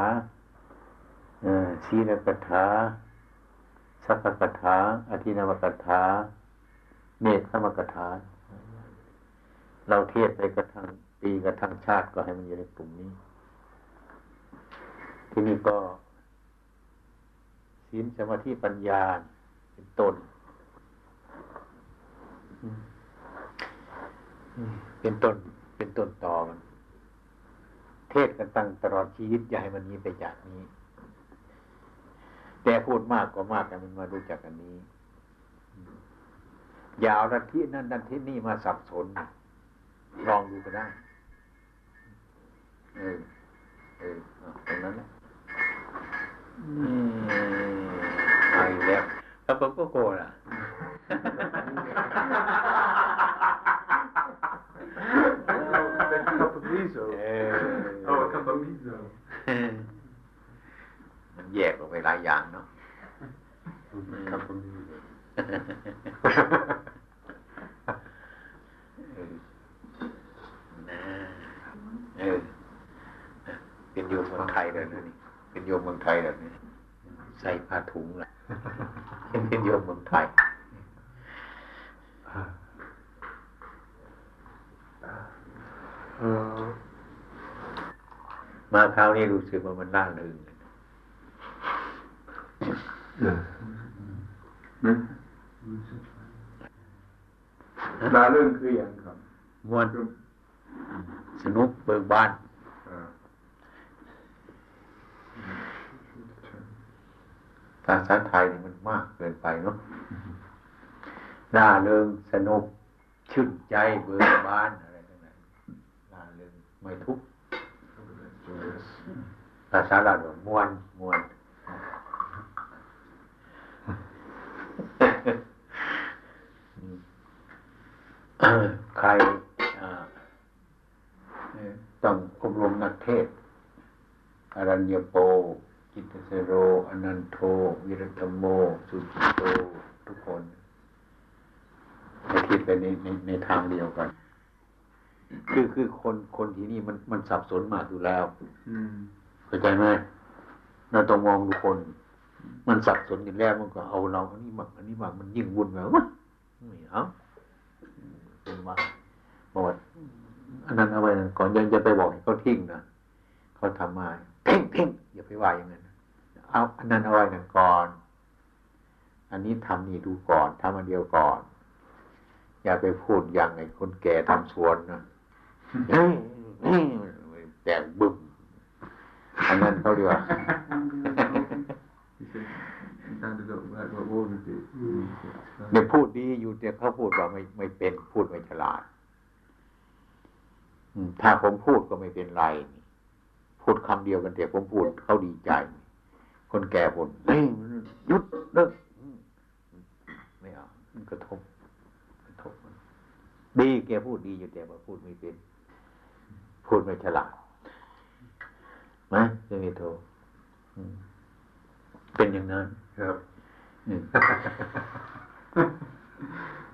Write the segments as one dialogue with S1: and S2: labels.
S1: าศีลกถาสัพพกถาอธินวกถาเนตรมกถา เราเทศไปกระทั่งปีกระทั่งชาติก็ให้มันอยู่ในกลุ่มนี้ ที่นี่ก็ศีลสมาธิปัญญาเป็นต้นเป็นต้นเป็นต้นต่อมัน เทศกันตั้งตลอดชีวิตอย่าให้มันนี้ไปจากนี้ แต่พูดมากก็มากกันมันมารู้จักกันนี้ อย่าเอาดันที่นั่นดันที่นี่มาสับสนลองดูก็ได้เออเออตรงนั้นแหละไปแล้วแล้วผมก็โกรธอะ
S2: Campanizo.
S1: เออ
S2: Oh, Campanizo.
S1: มันแยกออกไปหลายอย่างเนาะ
S2: Campanizo.
S1: เออนะเออเป็นโยมเมืองไทยเลยนะนี่เป็นโยมเมืองไทยเลยนี่ใส่ผ้าถุงแหละเป็นโยมเมืองไทย
S2: Uh,
S1: มาคราวนี้รู้สึกว่ามันน่าลืม
S2: ลาเรื่องคืออย่างครับ
S1: มวนสนุกเบิกบาน
S2: อ่า
S1: ภาษาไทยนี่มันมากเกินไปเนาะน่าเริงสนุกชื่นใจเบิกบานอะไรทั้งนั้นน่าเริงไม่ทุกข์ ภาษาลาเรียกว่ามวนมวนใครต้องอบรมนักเทศอรัญญโปจิตตเสโร อนันโท วิรัตโม สุจิโต ทุกคนให้คิดไปในในในทางเดียวกัน คือคือคนคนที่นี่มันมันสับสนมากอยู่แล้ว
S2: Mm.
S1: เข้าใจไหมเราต้องมองดูคน มันสับสนอยู่แล้วมันก็เอาเราอันนี้มากอันนี้มากมันยิ่งวุ่นแบบวะไม่เอาเป็นว่าบอกว่าอันนั้นเอาไว้ก่อนยังจะไปบอกให้เขาทิ้งนะเขาทำมาทิ้งทิ้งอย่าไปว่าอย่างนั้นเอาอันนั้นเอาไว้นะก่อน อันนี้ทำนี่ดูก่อนทำอันเดียวก่อน อย่าไปพูดอย่างไอ้คนแก่ทำสวนนะแต่บึ้ม อันนั้นเขาเรียกว่า
S2: He said, he sounded up like what Warner did. Mm.
S1: เนี่ยพูดดีอยู่แต่เขาพูดว่าไม่ไม่เป็นพูดไม่ฉลาดอืมถ้าผมพูดก็ไม่เป็นไรนี่พูดคำเดียวกันแต่ผมพูดเขาดีใจ คนแก่พูดเฮ้ยหยุดเลิกอืมไม่เอามันกระทบกระทบมันดีแกพูดดีอยู่แต่ว่าพูดไม่เป็น พูดไม่ฉลาด ไหมจะมีโทอืมเป็นอย่างนั้น
S2: Yep.
S1: อืม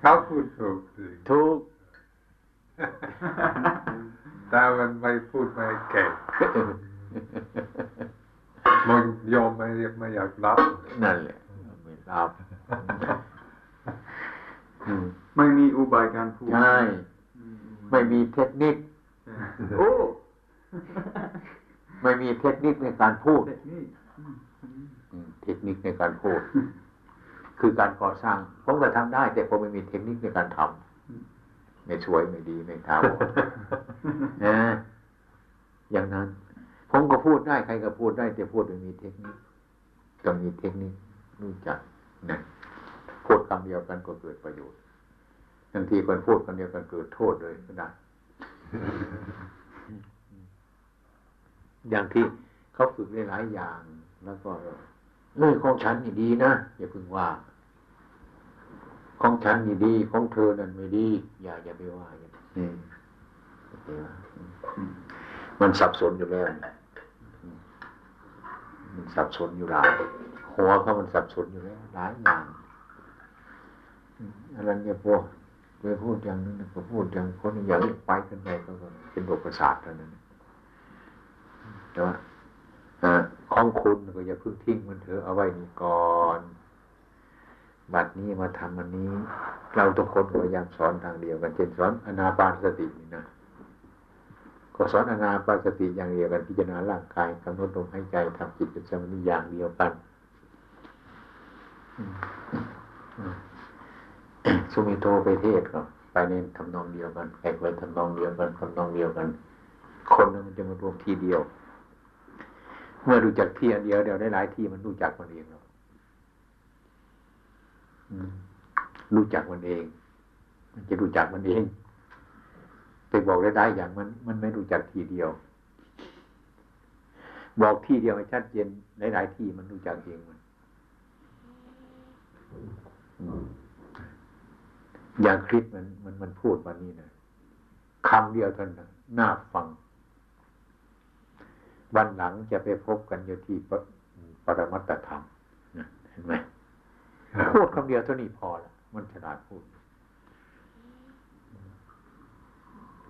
S2: How could folk do?
S1: ทุก
S2: แต่มันไม่พูดไม่เก่งมันยอมไม่ไม่อยากรับ
S1: นั่นแหละไม่รับอืม
S3: ไม่มีอุบายการพูด
S1: ใช่ไม่มีเทคนิค
S3: โอ้
S1: ไม่มีเทคนิคในการพูด
S3: เด็กนี่
S1: อืมเทคนิคในการพูด คือการก่อสร้าง ผมก็ทำได้ แต่ผมไม่มีเทคนิคในการทำไม่สวยไม่ดีไม่ท้าวรนะอย่างนั้น ผมก็พูดได้ใครก็พูดได้แต่พูดไม่มีเทคนิคต้องมีเทคนิครู้จักนะพูดคำเดียวกันก็เกิดประโยชน์บางทีคนพูดคำเดียวกันเกิดโทษเลยก็ได้ อย่างที่เขาฝึกได้หลายอย่างแล้วก็เรื่องของฉันนี่ดีนะอย่าพึงว่า ของฉันนี่ดี ของเธอนั่นไม่ดี อย่าอย่าไปว่าอย่าไปมันสับสนอยู่แล้วมันสับสนอยู่หลายหัวเขามันสับสนอยู่แล้วหลายอย่างอืมอะไรเนี่ยพวกไปพูดอย่างนั้นก็พูดอย่างคนอย่างนี้ไปกันไปก็เป็นโรคประสาทเท่านั้น แต่ว่าอ่าของคุณก็อย่าเพิ่งทิ้งมันเถอะเอาไว้นี่ก่อนบัดนี้มาทำอันนี้ เราทุกคนพยายามสอนทางเดียวกันเช่นสอนอนาปานสตินี่นะก็สอนอนาปานสติอย่างเดียวกันพิจารณาร่างกายกำหนดลมหายใจทำจิตเป็นสมาธิอย่างเดียวกันสุมิโตไปเทศก็ไปในทำนองเดียวกันใครไปทำนองเดียวกันทำนองเดียวกัน คนนึงมันจะมารวมทีเดียว เมื่อรู้จักที่อันเดียวเดียวได้หลายที่มันรู้จักมันเองแล้วรู้จักมันเอง มันจะรู้จักมันเองไปบอกได้ได้อย่างมันมันไม่รู้จักทีเดียว บอกที่เดียวให้ชัดเจนหลายๆที่มันรู้จักเองมันอืมอย่างคลิปมันมันมันพูดวันนี้นะคำเดียวเท่านั้นน่าฟัง วันหลังจะไปพบกันอยู่ที่ปรปรมัตถธรรมนะเห็นไหมพูดคำเดียวเท่านี้พอละมันฉลาดพูด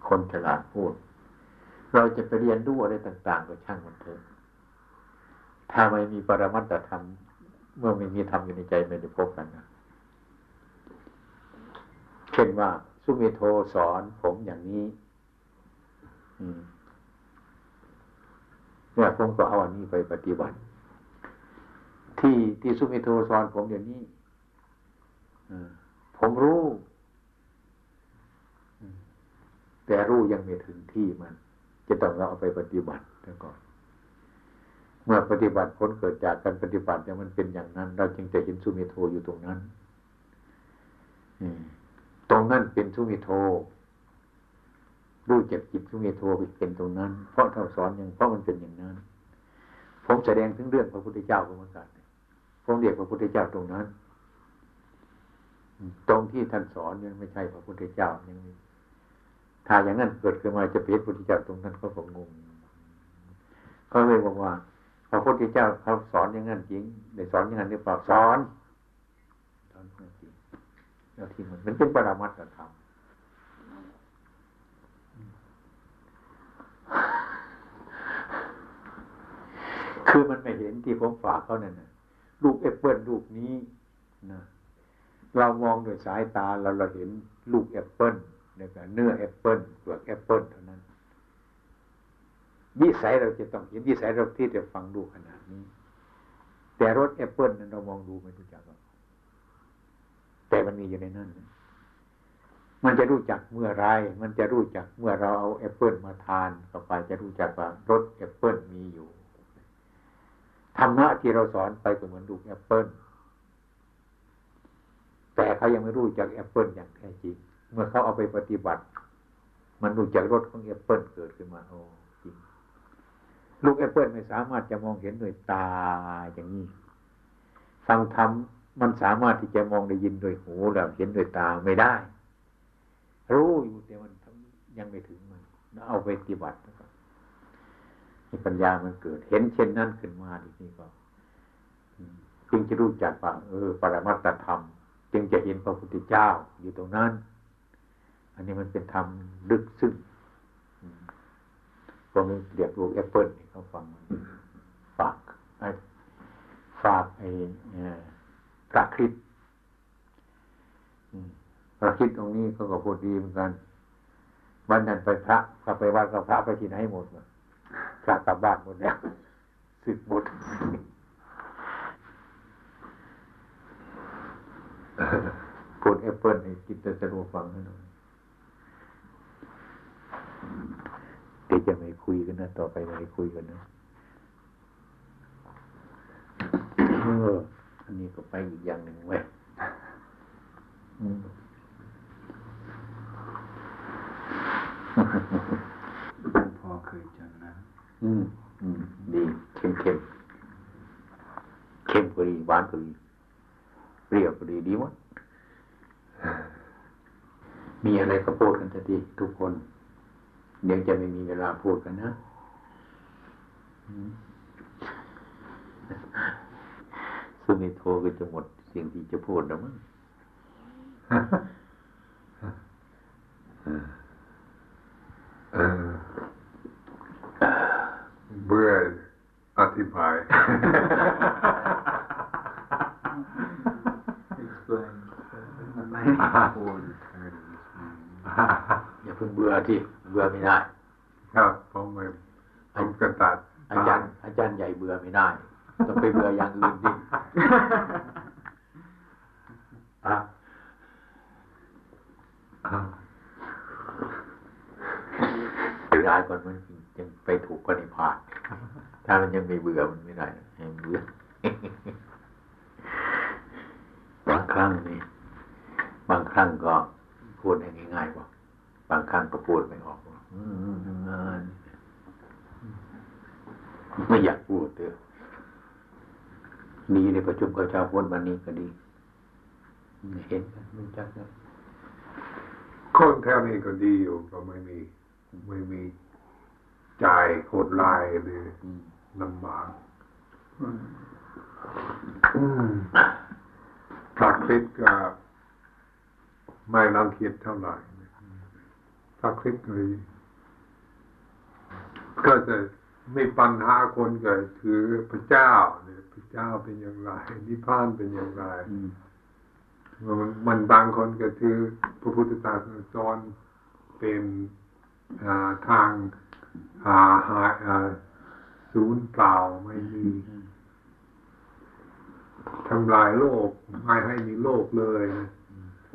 S1: คนฉลาดพูด เราจะไปเรียนรู้อะไรต่าง ๆ ก็ช่างมันเถอะถ้าไม่มีปรมัตถธรรม เมื่อไม่มีธรรมอยู่ในใจไม่ได้พบกันนะเช่นว่า สุเมโทสอนผมอย่างนี้ อืม เนี่ยผมก็เอาอันนี้ไปปฏิบัติ ที่ที่สุเมโทสอนผมอย่างนี้อผมรู้ แต่รู้ยังไม่ถึงที่มัน จะต้องเราเอาไปปฏิบัติแล้วก่อนเมื่อปฏิบัติผลเกิดจากการปฏิบัติเนี่ยมันเป็นอย่างนั้น เราจึงจะเห็นสุเมโทอยู่ตรงนั้นอืตรงนั้นเป็นสุเมโท รู้จักจิตสุเมโทไปเป็นตรงนั้น เพราะเท่าสอนอย่างเพราะมันเป็นอย่างนั้น ผมแสดงถึงเรื่องพระพุทธเจ้าก็เหมือนกันผมเรียกพระพุทธเจ้าตรงนั้น ตรงที่ท่านสอนยังไม่ใช่พระพุทธเจ้ายังมีถ้าอย่างนั้นเกิดขึ้นมาจะเป็นพระพุทธเจ้าตรงนั้นก็คงงงเขาเลยบอกว่า พระพุทธเจ้าเขาสอนอย่างนั้นจริงได้สอนอย่างนั้นหรือเปล่าสอนสอนจริงแล้วที่มันมันเป็นปรามัตถธรรม คือมันไม่เห็นที่ผมฝากเขาเนี่ยนะลูกแอปเปิลลูกนี้นะเรามองด้วยสายตาเราเราเห็นลูกแอปเปิลเนี่ยเนื้อแอปเปิลเปลือกแอปเปิลเท่านั้นวิสัยเราจะต้องเห็นวิสัยเราที่จะฟังดูขนาดนี้ แต่รสแอปเปิลนั้นเรามองดูไม่รู้จักหรอกแต่มันมีอยู่ในนั้นมันจะรู้จักเมื่อไร มันจะรู้จักเมื่อเราเอาแอปเปิลมาทานเข้าไปจะรู้จักว่ารสแอปเปิลมีอยู่ ธรรมะที่เราสอนไปก็เหมือนลูกแอปเปิลแต่เขายังไม่รู้จักแอปเปิลอย่างแท้จริง เมื่อเขาเอาไปปฏิบัติ มันรู้จักรสของแอปเปิลเกิดขึ้นมาโอ้จริง ลูกแอปเปิลไม่สามารถจะมองเห็นด้วยตาอย่างนี้ฟังธรรมมันสามารถที่จะมองได้ยินด้วยหูแล้วเห็นด้วยตาไม่ได้ รู้อยู่แต่มันยังไม่ถึงมันเอาไปปฏิบัติ ให้ปัญญามันเกิด เห็นเช่นนั้นขึ้นมาทีนี้ก็จึงจะรู้จักว่าเออ ปรมัตถธรรม จึงจะเห็นพระพุทธเจ้าอยู่ตรงนั้น อันนี้มันเป็นธรรมลึกซึ้งผมเรียกลูกแอปเปิลเขาฟังฝากไอ้ฝากไอ้พระคริสต์พระคริสต์ตรงนี้เขาก็พูดดีเหมือนกันวันนั้นไปพระก็ไปวัดกับพระไปที่ไหนหมดวะ พระกลับบ้านหมดแล้วสึกหมดพูดแอปเปิลให้กินแต่สะดวกฟังให้หน่อยเดี๋ยวจะไม่คุยกันนะ ต่อไปไม่คุยกันนะเอออันนี้ก็ไปอีกอย่างหนึ่งเว้ย
S3: พอเคยจะ
S1: อืมอืมดีเข้มเข้มเข้มก็ดีหวานก็ดีเปรี้ยวก็ดีดีหมดมีอะไรก็พูดกันทันทีทุกคนเดี๋ยวจะไม่มีเวลาพูดกันนะอืมซึ่งไม่โทรก็จะหมดสิ่งที่จะพูดแล้วมั้ง
S2: เออเบื่อ
S4: อธิบาย
S2: Explain.
S3: Or the tired of this man.
S1: อย่าเพิ่งเบื่อที่เบื่อไม่ได้
S4: ครับผมไม่ผมกระตัด
S1: อาจารย์ อาจารย์ใหญ่เบื่อไม่ได้ ต้องไปเบื่ออย่างอื่นดิอะ
S4: อ่า
S1: เสียดายก่อนมันยังไปถูกปณิพานถ้ามันยังไม่เบื่อมันไม่ได้ให้มันเบื่อ บางครั้งนี่บางครั้งก็พูดได้ง่ายๆว่าบางครั้งก็พูดไม่ออกว่าอืมทำงานไม่อยากพูดเด้อดีในประชุมกับชาวพุทธวันนี้ก็ดีเห็นกันรู้จักกัน
S4: คนแถวนี้ก็ดีอยู่ก็ไม่มี ไม่มีจ่ายโคตรลายหรือ
S1: อืม
S4: ลำบากพระคริสต์ก็ไม่รังเกียจเท่าไหร่พระคริสต์ก็ดีก็จะมีปัญหาคนเกิดคือพระเจ้าเนี่ยพระเจ้าเป็นอย่างไรนิพพานเป็นอย่างไร
S1: อื ม
S4: มันมันบางคนก็คือพระพุทธศาสนาสอนเป็นอ่าทางอ่าหาอ่าศูนย์เปล่าไม่มีทำลายโลกไม่ให้มีโลกเลยนะ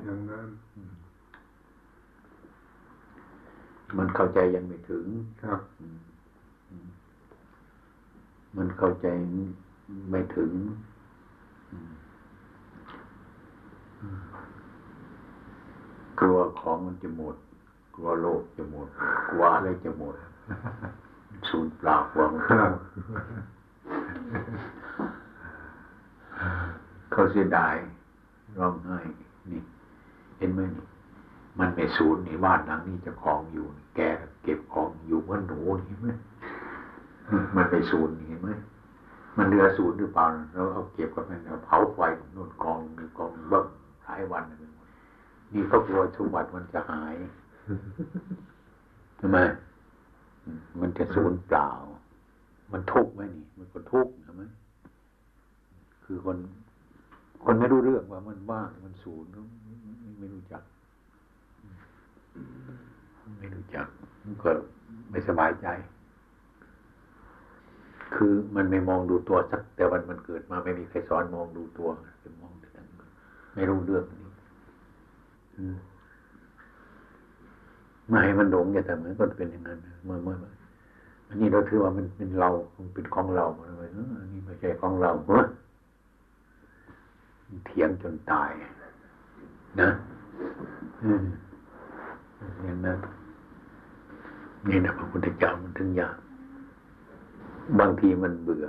S4: อย่างนั้น
S1: มันเข้าใจยังไม่ถึง
S4: ครับ
S1: มันเข้าใจไม่ถึง กลัวของมันจะหมด กลัวโลกจะหมด กลัวอะไรจะหมดสูญเปล่ากลัวมัน
S4: ค
S1: จะห
S4: รั
S1: มเขาเสียดายร้องไห้นี่ เห็นไหมนี่ มันไม่สูญนี่บ้านหลังนี้จะของอยู่ แกเก็บของอยู่เหมื่อนหนูนี่เห็นไหมมันไม่สูญเห็นไหมมันเรือสูญหรือเปล่าเราเอาเก็บกับมันเอาเผาไฟนู่นกองหนึ่งกองบิ้ง หลายวันเลยนี่เขากลัวสมบัติมันจะหายทำไมอืมมันจะสูญเปล่า มันทุกข์ไหมนี่ มันก็ทุกข์ใช่ไหมคือคน คนไม่รู้เรื่องว่ามันว่างมันสูญก็ไม่ไม่ไม่รู้จัก ไม่รู้จักมันก็ไม่สบายใจ คือมันไม่มองดูตัวสัก แต่วันมันเกิดมาไม่มีใครสอนมองดูตัวจะมอง ไม่รู้เรื่องนี้ไม่ให้มันหลงอย่าแต่เหมือนก็เป็นอย่างนั้นเมื่อเมื่ออันนี้เราถือว่ามันเป็นเรามันเป็นของเรามันเลยเอออันนี้ไม่ใช่ของเราเฮ้ยเถียงจนตาย นะอืมอย่างนั้นนี่นะพระพุทธเจ้ามันถึงยากบางทีมันเบื่อ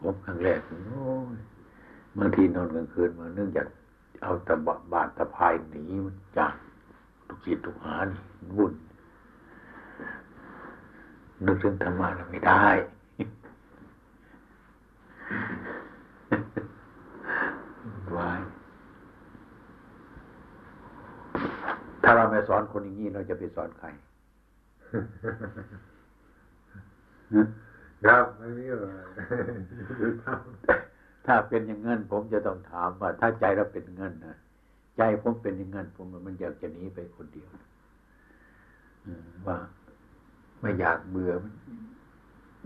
S1: ผมครั้งแรกโอ้ย บางทีนอนกลางคืนมาเนื่องจากเอาตะบะบาดตะพายหนีมันจากทุกจิตทุกหานี่วุ่นนึกถึงธรรมะแล้วไม่ได้วายถ้าเราไม่สอนคนอย่างนี้เราจะไปสอนใคร
S4: ครับไม่มีอะไร
S1: ถ้าเป็นอย่างนั้นผมจะต้องถามว่า ถ้าใจเราเป็นอย่างนั้นนะใจผมเป็นอย่างนั้นผมว่ามันอยากจะหนีไปคนเดียวอืมว่าไม่อยากเบื่อมัน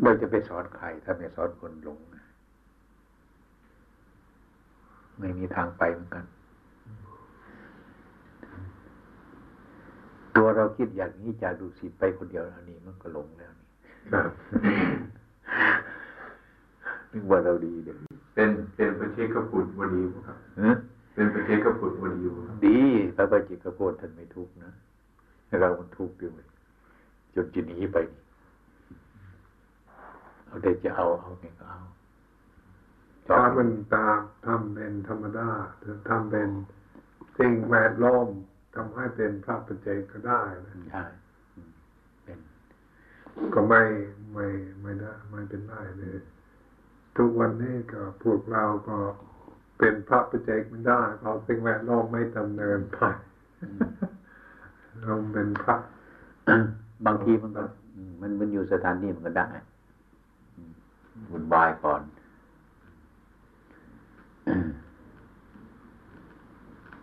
S1: เราจะไปสอนใครถ้าไม่สอนคนหลงนะไม่มีทางไปเหมือนกัน ตัวเราคิดอย่างนี้จะดูสิไปคนเดียวอันนี้มันก็หลงแล้วนี่
S4: ครับ
S1: นึกว่าเราดีเด็ก
S2: เป็นเป็นประเทศกพุทธวดีบ่ครับเป็นประเทศกพุทธวดีบ่ครับ
S1: ดีพระบัจจิกโพธท่านไม่ทุกข์นะเรามันทุกข์ด้วยจนจะหนีไปนี่เอาได้จะเอาเอาไงก็เอาชอบ
S4: ถ้ามันตามทำเป็นธรรมดาหรือทำเป็นสิ่งแวดล้อมทำให้เป็นพระปัจเจกก็ได้นะ
S1: ใช่อืมเป็น
S4: ก็ไม่ไม่ไม่ได้ไม่เป็นไรเลย ทุกวันนี้ก็พวกเราก็เป็นพระปัจเจกไม่ได้เพราะสิ่งแวดล้อมไม่ดำเนินไปเราเป็นพระ
S1: บางทีมันก็มันมันอยู่สถานที่มันก็ได้อืมวุ่นวายก่อน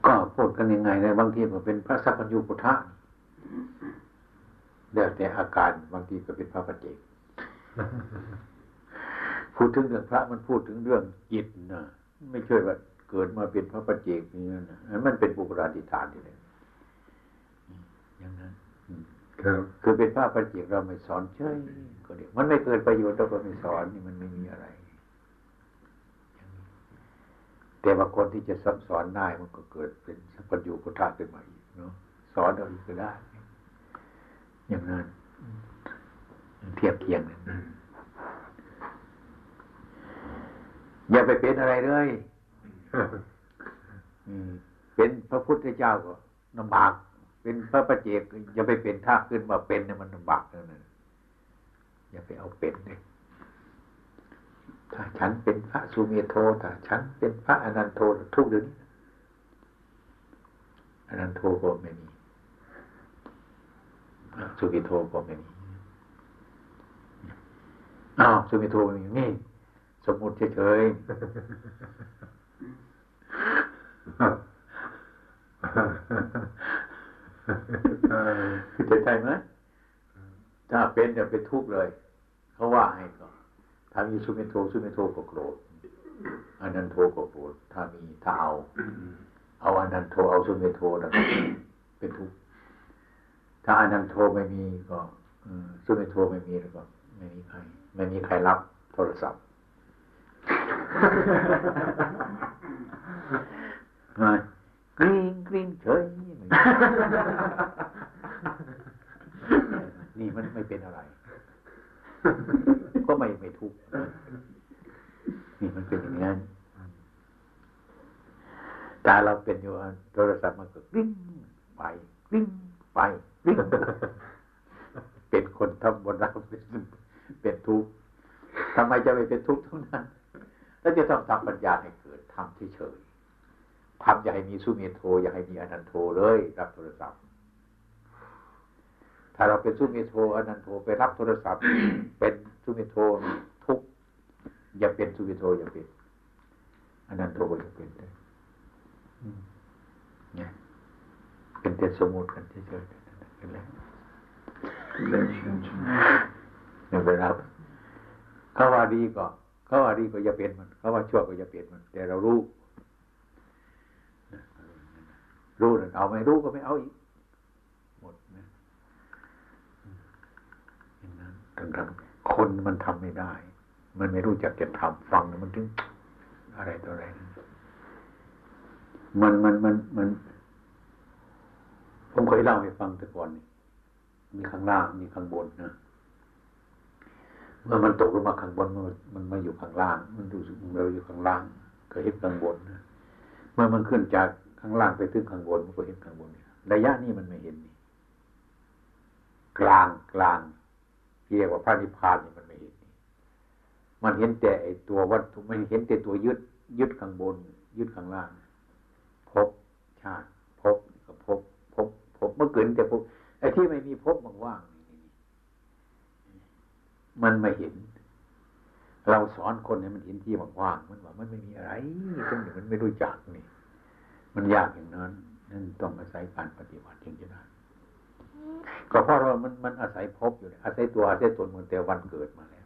S1: ก็พูดกันยังไงในบางทีก็เป็นพระสัพพัญญูพุทธะแล้วแต่อาการบางทีก็เป็นพระปัจเจก พูดถึงเรื่องพระมันพูดถึงเรื่องจิตนะไม่ใช่ว่าเกิดมาเป็นพระปัจเจกนี่นะมันเป็นบุคลาธิฐานที่เลยอย่างนั้น
S4: ครับ
S1: คือเป็นพระปัจเจกเราไม่สอนเฉยก็เดียวมันไม่เกิดประโยชน์เราก็ไม่สอนนี่มันไม่มีอะไร แต่ว่าคนที่จะสอนสอนได้มันก็เกิดเป็นสัพพัญญูพุทธะขึ้นมาอีกเนาะสอนเอาอีกก็ได้ อย่างนั้นเทียบเคียงกัน อย่าไปเป็นอะไรเลยอืมเป็นพระพุทธเจ้าก็ลำบาก เป็นพระประเจกอย่าไปเป็นท่าขึ้นมาเป็นเนี่ยมันลำบากนั่นนะอย่าไปเอาเป็นเลยถ้าฉันเป็นพระสุเมโทถ้าฉันเป็นพระอนันโททุกเดี๋ยวนี้อนันโทก็ไม่มีสุเมโทก็ไม่มีอ้าวสุเมโทไม่มีนี่ สมมุติเฉยๆเข้าใจไหมถ้าเป็นอย่าเป็นทุกข์เลย เขาว่าให้ก็ถ้ามีสุเมโทสุเมโทก็โกรธอันนันโทก็โกรธถ้ามีถ้าเอาเอาอันนันโทเอาสุเมโทแล้วก็เป็นทุกข์ถ้าอันนันโทไม่มีก็อืมสุเมโทไม่มีแล้วก็ไม่มีใครไม่มีใครรับโทรศัพท์ กริ้งกริ้งเฉยนี่มันไม่เป็นอะไร ก็ไม่ไม่ทุกข์นี่มันเป็นอย่างนั้นตาเราเป็นอยู่โทรศัพท์มันก็กริ้งไปกริ้งไปกริ้งเป็นคนทำบนเราเป็นเป็นทุกข์ทำไมจะไม่เป็นทุกข์ทั้งนั้น แล้วจะต้องทำปัญญาให้เกิดทำเฉยๆทำอย่าให้มีสุเมโทอย่าให้มีอนันโทเลยรับโทรศัพท์ ถ้าเราเป็นสุเมโทอนันโทไปรับโทรศัพท์ เป็นสุเมโททุกข์อย่าเป็นสุเมโทอย่าเป็นอนันโทอย่าเป็นเลยอืมเนี่ยเป็นแต่สมมติกันเฉยๆเป็นไร
S2: Relationship.
S1: ไม่เป็นไรเขาว่าดีก็ เขาว่าดีก็อย่าเป็นมัน เขาว่าชั่วก็อย่าเป็นมัน แต่เรารู้ รู้นั่นเอาไม่รู้ก็ไม่เอาอีก หมดนะอย่างนั้นทั้งๆคนมันทำไม่ได้ มันไม่รู้จักจะทำฟังมันถึงอะไรต่ออะไรมันมันมันมัน ผมเคยเล่าให้ฟังแต่ก่อนนี่มีข้างล่างมีข้างบนนะ มื่อมันตกลงมาข้างบนมันมันมาอยู่ข้างล่าง มันรู้สึกเราอยู่ข้างล่างก็เห็นข้างบนเมื่อมันขึ้นจากข้างล่างไปถึงข้างบนมันก็เห็นข้างบนระยะนี้มันไม่เห็นนี่กลางกลางที่เรียกว่าพระนิพพานนี่มันไม่เห็นนี่มันเห็นแต่ไอตัววัตถุมันเห็นแต่ตัวยึดยึดข้างบน ยึดข้างล่างพบชาติพบก็พบพบพบเมื่อเกิดแต่พบไอ้ที่ไม่มีพบมันว่าง มันไม่เห็น เราสอนคนให้มันเห็นที่ว่างๆมันว่ามันไม่มีอะไรตรงนี้มันไม่รู้จักนี่ มันยากอย่างนั้นนั่นต้องอาศัยการปฏิบัติจึงจะได้ก็เพราะเรามันมันอาศัยพบอยู่อาศัยตัวอาศัยตนมันแต่วันเกิดมาแล้ว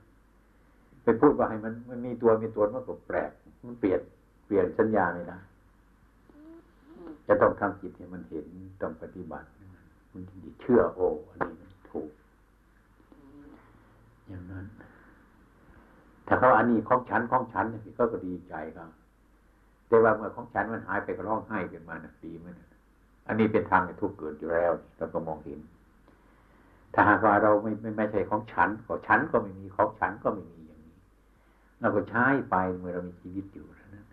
S1: ไปพูดว่าให้มันมันมีตัวมีตนมันก็แปลก มันเปลี่ยนเปลี่ยนสัญญาไม่ได้จะต้องทำจิตให้มันเห็นต้องปฏิบัติมันถึงจะเชื่อโอ้อันนี้มันถูก อย่างนั้น ถ้าเขาอันนี้ของฉันของฉันนี่ก็ก็ดีใจครับแต่ว่าเมื่อของฉันมันหายไปก็ร้องไห้ขึ้นมานะดีไหมนะอันนี้เป็นทางทุกข์เกิดอยู่แล้วเราก็มองเห็น ถ้าหากว่าเราไม่ไม่ไม่ใช่ของฉันก็ฉันก็ไม่มีของฉันก็ไม่มีอย่างนี้ เราก็ใช้ไปเมื่อเรามีชีวิตอยู่นะ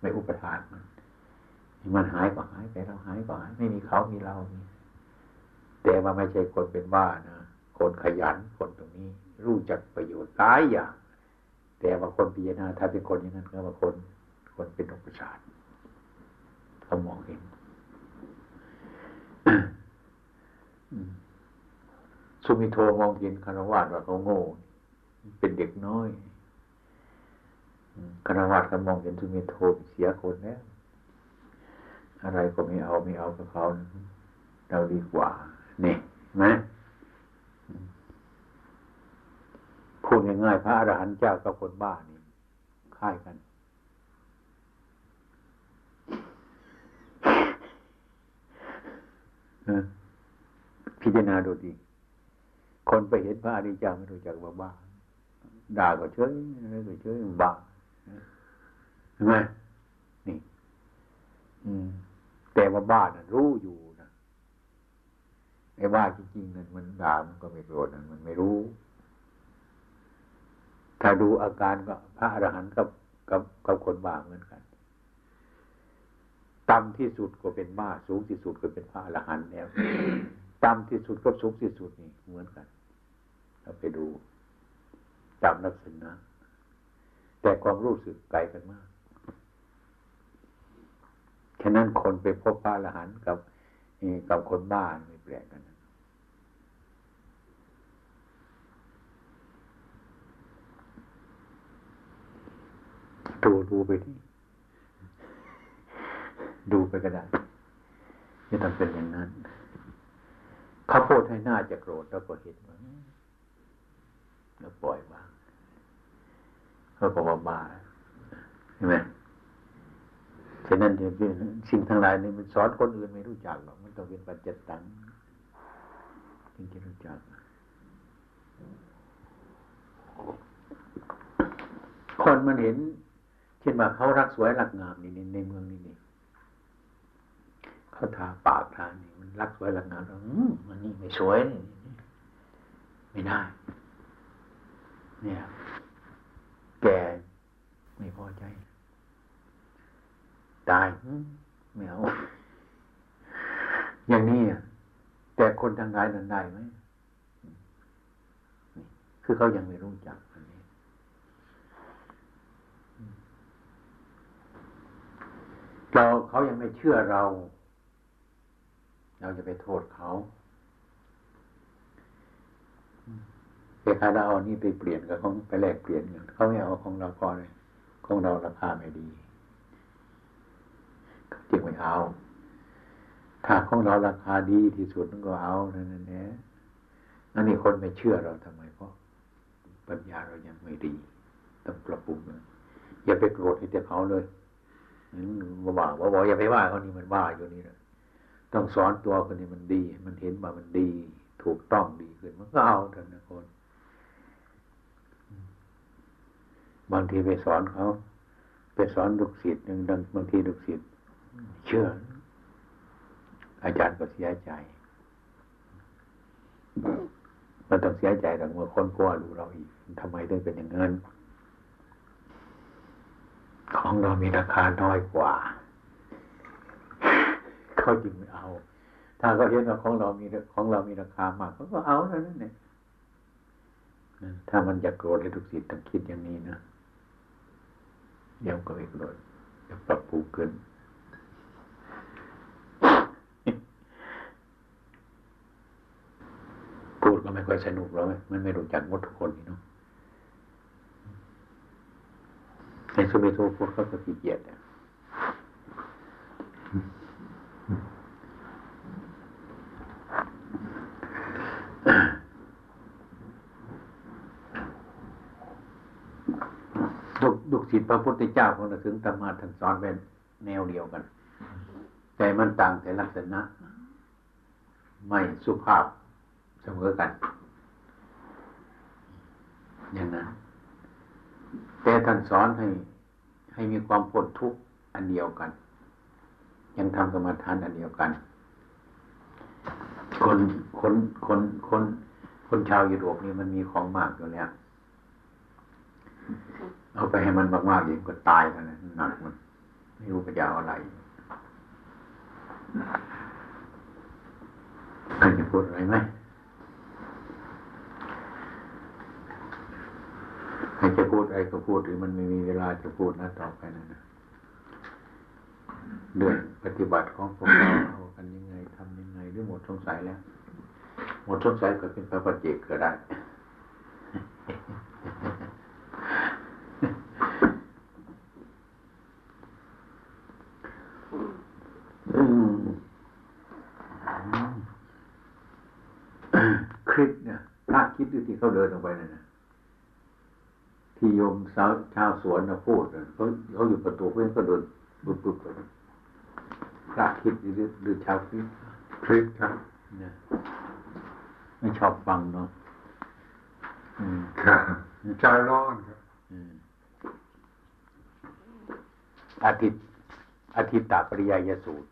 S1: ไม่อุปทานมันมันหายก็หายไปเราหายก็หายไม่มีเขามีเรามีแต่ว่าไม่ใช่คนเป็นบ้านะคนขยันคนตรงนี้ รู้จักประโยชน์ตายอย่าง แต่ว่าคนพิจารณาถ้าเป็นคนอย่างนั้นก็ว่าคน คนเป็นอุปชาติเขามองเห็นสุมิโทมองเห็นคารวะว่าเขาโง่ เป็นเด็กน้อยคณะวัดก็มองเห็นสุเมโทเสียคนแล้วอะไรก็ไม่เอาไม่เอากับเขาเราดีกว่า นี่เห็นไหมอืม พูดง่ายๆพระอรหันต์เจ้ากับคนบ้านี่ค่ายกัน พิจารณาดูดี คนไปเห็นพระอริยเจ้าไม่รู้จักว่าบ้า ด่าก็เฉยอะไรก็เฉยบ้าเห็นไหมนี่ อืม แต่ว่าบ้าน่ะรู้อยู่นะไอ้บ้าจริงๆนั่นมันด่ามันก็ไม่โกรธนะมันไม่รู้ ถ้าดูอาการก็พระอรหันต์กับกับกับคนบ้าเหมือนกันต่ำที่สุดก็เป็นบ้าสูงที่สุดก็เป็นพระอรหันต์แล้วต่ำที่สุดกับสูงที่สุดนี่เหมือนกันเราไปดูตามลักษณะแต่ความรู้สึกไกลกันมากฉะนั้นคนไปพบพระอรหันต์กับกับคนบ้าไม่แปลกกันนะ ดูดูไปที่ดูไปก็ได้ไม่ต้องเป็นอย่างนั้นเขาพูดให้หน้าจะโกรธแล้วก็เห็นว่าแล้วปล่อยวางเขาก็ว่าบ้าเห็นไหมฉะนั้นสิ่งทั้งหลายนี่มันสอนคนอื่นไม่รู้จักหรอกมันต้องเป็นปัจจตังจึงจะรู้จักคนมันเห็น เช่นว่าเขารักสวยรักงามนี่ในเมืองนี่นี่เขาทาปากทานี่มันรักสวยรักงามอืมมันนี่ไม่สวยนี่ไม่ได้ เนี่ย แกไม่พอใจ ตายอืมไม่เอาอย่างนี้อะแต่คนทางกายนั้นได้ไหมนี่คือเขายังไม่รู้จักอันนี้ เราเขายังไม่เชื่อเรา เราจะไปโทษเขาแต่ใครเราเอานี่ไปเปลี่ยนกับเของไปแลกเปลี่ยนเขาไม่เอาของเราพอเลยของเราราคาไม่ดีเขาจึงไม่เอา ถ้าของเราราคาดีที่สุดมันก็เอานั่นแหละอันนี้คนไม่เชื่อเราทำไมเพราะ ปัญญาเรายังไม่ดี ต้องปรับปรุงอย่าไปโกรธให้แต่เขาเลย ว่าว่าว่าบอกอย่าไปว่าเขานี่มันว่าอยู่นี่นะต้องสอนตัวคนนี้มันดี มันเห็นว่ามันดี ถูกต้องดีขึ้นมันก็เอาเถอะนะคนบางทีไปสอนเขาไปสอนลูกศิษย์หนึ่งบางทีลูกศิษย์เชื่อ อาจารย์ก็เสียใจ มันต้องเสียใจแต่เมื่อคนกลัวรู้เราอีกทำไมถึงเป็นอย่างนั้น ของเรามีราคาน้อยกว่า เขาจึงไม่เอา ถ้าเขาเห็นว่าของเรามีของเรามีราคามากเขาก็เอาแล้วนั่นเองถ้ามันจะโกรธให้ทุกสิทธิ์ต้องคิดอย่างนี้นะเดี๋ยวก็ไม่โกรธจะปรับปรุงขึ้นพูดก็ไม่ค่อยสนุกหรอกมันไม่รู้จักหมดทุกคนนี่เนาะ ในสุเมโทพูดเขาก็ขี้เกียจเนี่ดุดุศิษย์พระพุทธเจ้าของเราถึงธรรมาท่านสอนเป็นแนวเดียวกัน แต่มันต่างแต่ลักษณะ ไม่สุภาพเสมอกัน อย่างนั้น แต่ท่านสอนให้ ให้มีความพ้นทุกข์อันเดียวกัน ยังทำกรรมฐานอันเดียวกัน คนคนคนคนคนชาวยุโรปนี่มันมีของมากอยู่แล้วเอาไปให้มันมากๆอย่างก็ตายกันนะหนักมัน ไม่รู้จะเอาอะไรใครจะพูดอะไรไหมใครจะพูดอะไรก็พูดหรือมันไม่มีเวลาจะพูดนะต่อไปนะนะเรื่องปฏิบัติของพวกเราเอากันยังไงทำยังไงหรือหมดสงสัยแล้ว หมดสงสัยก็เป็นพระปฏิเจกก็ได้ คิดดูที่เขาเดินออกไปนั่นนะที่โยมสาวชาว สวนนะพูดน่ะเขาเขาอยู่ประตูเพื่อนก็เดินปุ๊บปุ๊บไปพระคิดหรือหรือชาวคิด
S4: คริสครับ
S1: เนี่ยไม่ชอบฟังเนาะอืม
S4: ครับใจร้อนครับ
S1: อืมอาทิตย์อาทิตตาปริยายสูตร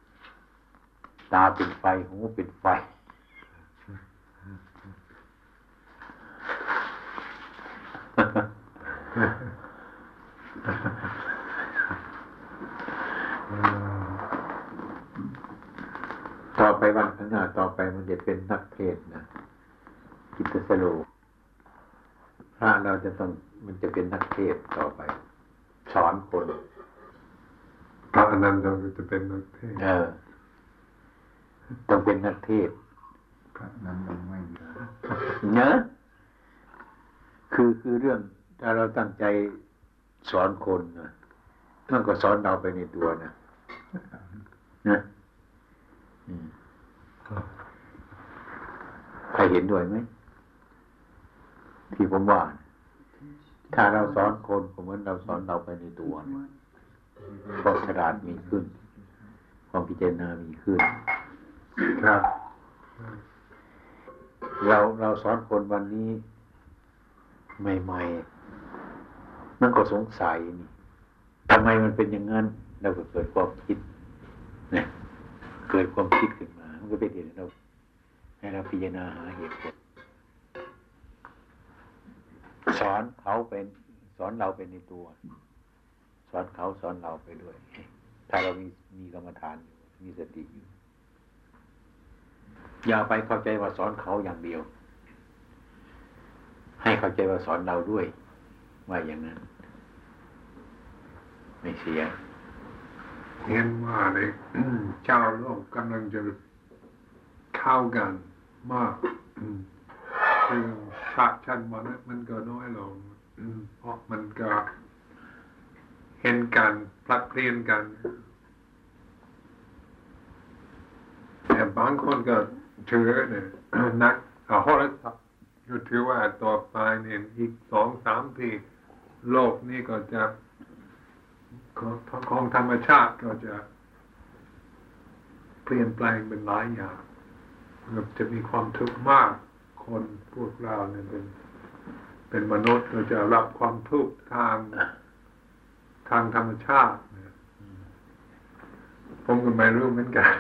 S1: ตาเป็นไฟ หูเป็นไฟ ต่อไปวันข้างหน้าต่อไปมันจะเป็นนักเทศน์นะกิตสโลพระเราจะต้องมันจะเป็นนักเทศน์ต่อไป สอนคน
S4: พระอนันต์ก็จะเป็นนักเทศน์
S1: เออต้องเป็นนักเทศน์
S3: พระนั้นยังไม่มี
S1: เนอะคือคือเรื่องถ้าเราตั้งใจสอนคนนะมันก็สอนเราไปในตัวนะนะอืม ใครเห็นด้วยไหมที่ผมว่านะถ้าเราสอนคนก็เหมือนเราสอนเราไปในตัวนะความฉลาดมีขึ้น ความพิจารณามีขึ้น
S4: ครับ
S1: เราเราสอนคนวันนี้ใหม่ๆ มันก็สงสัยนี่ทำไมมันเป็นอย่างนั้น เราก็เกิดความคิดเนี่ย เกิดความคิดขึ้นมา มันก็เป็นเหตุให้เราให้เราพิจารณาหาเหตุผลสอนเขาเป็นสอนเราเป็นในตัว สอนเขาสอนเราไปด้วย ถ้าเรามีมีกรรมฐานอยู่มีสติอยู่อย่าไปเข้าใจว่าสอนเขาอย่างเดียว ให้เข้าใจว่าสอนเราด้วยว่าอย่างนั้น ไม่เสีย
S4: เห็นว่าเนี่ยชาวโลกกำลังจะเข้ากันมากคือชาติชั้นมันมันก็น้อยลงเพราะมันก็เห็นกันพลัดเพลียนกัน แต่บางคนก็ถือเนี่ยนักอาโหราศาสตร์ก็ถือว่าต่อไปเนี่ยอีกสองสามปีโลกนี้ก็จะ ของของธรรมชาติก็จะเปลี่ยนแปลงเป็นหลายอย่างจะมีความทุกข์มาก คนพวกเราเนี่ยเป็น เป็นมนุษย์เราจะรับความทุกข์ทางทางธรรมชาติผมก็ไม่รู้เหมือนกัน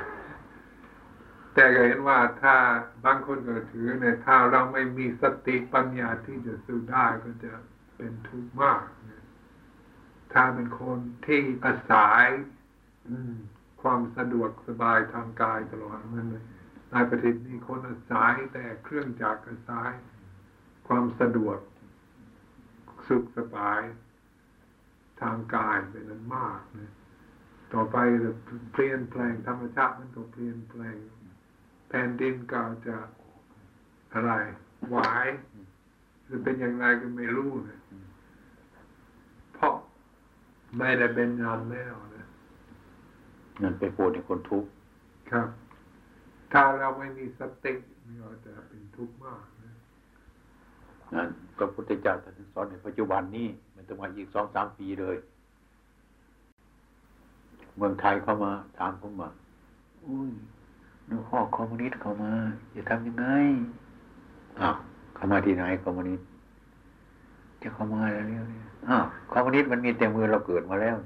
S4: แต่ก็เห็นว่าถ้าบางคนก็ถือเนี่ยถ้าเราไม่มีสติปัญญาที่จะสู้ได้ก็จะเป็นทุกข์มาก ถ้าเป็นคนที่อาศัยความสะดวกสบายทางกายตลอดมันเลยในประเทศนี้คนอาศัยแต่เครื่องจักรอาศัยความสะดวกสุขสบายทางกายเป็นนั้นมากนะต่อไปจะเปลี่ยนแปลงธรรมชาติมันก็เปลี่ยนแปลง แผ่นดินก็จะอะไรไหวจะเป็นอย่างไรก็ไม่รู้นะ ไม่ได้เป็นงานแล้วนะ
S1: นั่นไปโปรดให้คนทุกข์
S4: ครับ ถ้าเราไม่มีสติมันก็จะเป็นทุกข์มากนะ
S1: นั่นพระพุทธเจ้าท่านสอนในปัจจุบันนี้ มันต้องมาอีกสองสามปีเลย เมืองไทยเข้ามาถามผมว่าอุ้ยนึกข้อคอมมิวนิสต์เข้ามาจะทำยังไงอ้าวเข้ามาที่ไหนคอมมิวนิสต์จะเข้ามาแล้วเนี่ย อ้าวคอมมิวนิสต์มันมีแต่มือเราเกิดมาแล้ว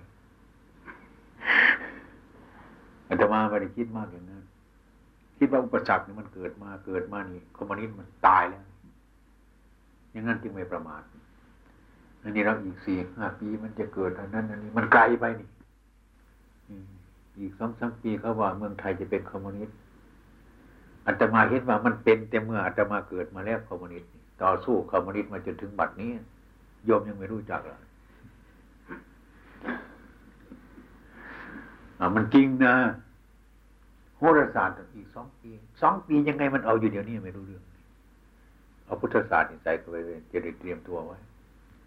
S1: อาตมาไม่ได้คิดมากอย่างนั้นคิดว่าอุปสรรคนี่มันเกิดมาเกิดมานี่คอมมิวนิสต์มันตายแล้วอย่างนั้นจึงไม่ประมาทอันนี้เราอีกสี่ห้าปีมันจะเกิดอันนั้นอันนี้มันไกลไปนี่อีกสองสามปีเขาว่าเมืองไทยจะเป็นคอมมิวนิสต์อาตมาเห็นว่ามันเป็นแต่เมื่ออาตมาเกิดมาแล้วคอมมิวนิสต์ต่อสู้คอมมิวนิสต์มาจนถึงบัดนี้ โยมยังไม่รู้จักเลยอ่ามันจริงนะโหราศาสตร์อีกสองปีสองปียังไงมันเอาอยู่เดี๋ยวนี้ไม่รู้เรื่อง เอาพุทธศาสตร์ใส่เข้าไปเลยจะได้เตรียมตัวไว้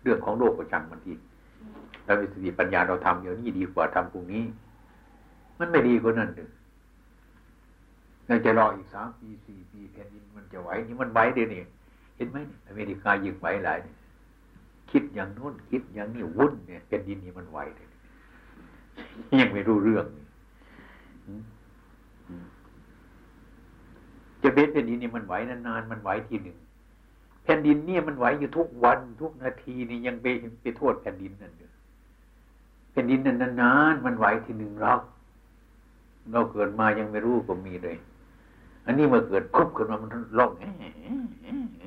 S1: เรื่องของโลกก็ช่างมันทีเรามีสติปัญญาเราทำเดี๋ยวนี้ดีกว่าทำพรุ่งนี้ มันไม่ดีกว่านั้นเลยยังจะรออีกสามปีสี่ปีแผ่นดินมันจะไหวนี่มันไหวเดี๋ยวนี้เห็นไหมอเมริกายิงไหวหลายเนี่ย คิดอย่างโน้นคิดอย่างนี้วุ่นเนี่ยเป็นดินนี่มันไหวเลยยังไม่รู้เรื่องนี่จะเป็นแผ่นดินนี่มันไหวนานๆมันไหวทีหนึ่งแผ่นดินเนี่ยมันไหวอยู่ทุกวันทุกนาทีนี่ยังไปไปโทษแผ่นดินนั่นอยู่แผ่นดินนั้นนานๆมันไหวทีหนึ่งเราเราเกิดมายังไม่รู้ก็มีเลย อันนี้มื่อเกิดคุบขึ้นมามันร้องแอะแอะแอ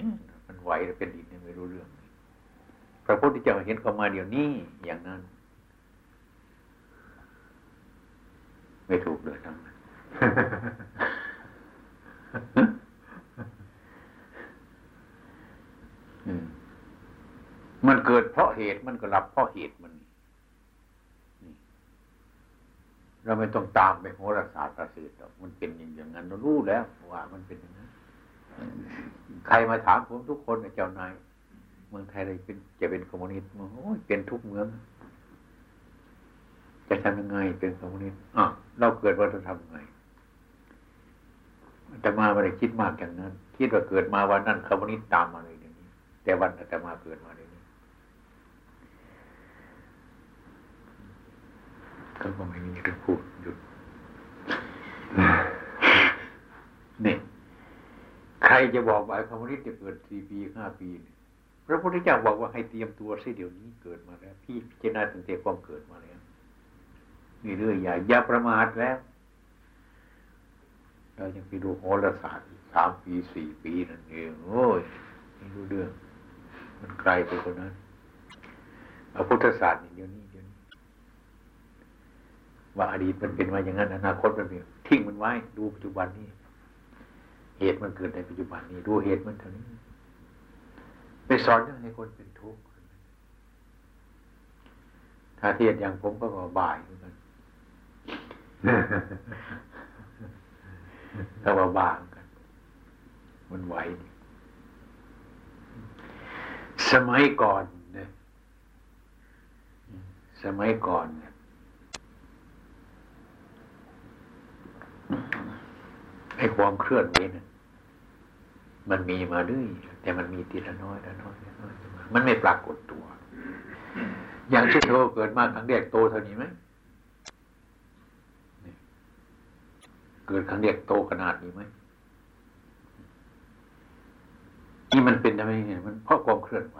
S1: ะมันไหวแล้วเป็นดินไม่รู้เรื่อง ระพุทธเจ้าเห็นเขามาเดี๋ยวนี้อย่างนั้น ไม่ถูกเลยทั้งนั้นมันเกิดเพราะเหตุมันก็ดับเพราะเหตุมันนี่เราไม่ต้องตามไปโหราศาสตร์ประสิทธิ์หรอกมันเป็นอย่างนั้นเรารู้แล้วว่ามันเป็นอย่างนั้น ใครมาถามผมทุกคนเจ้านาย เมืองไทยเลยเป็นจะเป็นคอมมิวนิสต์โอ้ยเป็นทุกเมือง จะทำยังไงเป็นคอมมิวนิสต์อะเราเกิดว่าจะทำยังไงอาตมาไม่ได้คิดมากอย่างนั้น คิดว่าเกิดมาวันนั้นคอมมิวนิสต์ตามมาเลยเดี๋ยวนี้ แต่วันอาตมาเกิดมาเดี๋ยวนี้ก็ก็ไม่มีเรื่องพูดหยุดนี่ใครจะบอกว่าคอมมิวนิสต์จะเกิดสี่ปีห้าปีเนี่ย พระพุทธเจ้าบอกว่าให้เตรียมตัวซิเดี๋ยวนี้เกิดมาแล้ว พี่พิจารณาตั้งแต่ความเกิดมาแล้วนี่เรื่องใหญ่อย่าประมาทแล้วเรายังไปดูโหราศาสตร์สามปีสี่ปีนั่นเองโอ้ยไม่รู้เรื่อง มันไกลไปกว่านั้นเอาพุทธศาสตร์นี่เดี๋ยวนี้เดี๋ยวนี้ว่าอดีตมันเป็นมาอย่างนั้นอนาคตมันเป็นทิ้งมันไว้ ดูปัจจุบันนี้ เหตุมันเกิดในปัจจุบันนี้ ดูเหตุมันเท่านี้ ไปสอนเรื่องให้คนเป็นทุกข์ถ้าเทียนอย่างผมก็บ่ายเหมือนกันถ้าว่าบางกัน มันไหว สมัยก่อนเนี่ยสมัยก่อนเนี่ยไอ้ความเคลื่อนไหวเนี่ยมันมีมาเรื่อย แต่มันมีทีละน้อยละน้อยละน้อยมันไม่ปรากฏตัว อย่างเช่นโตเกิดมาครั้งแรกโตเท่านี้ไหมเกิดครั้งแรกโตขนาดนี้ไหมนี่มันเป็นทำไมเนี่ยมันเพราะความเคลื่อนไหว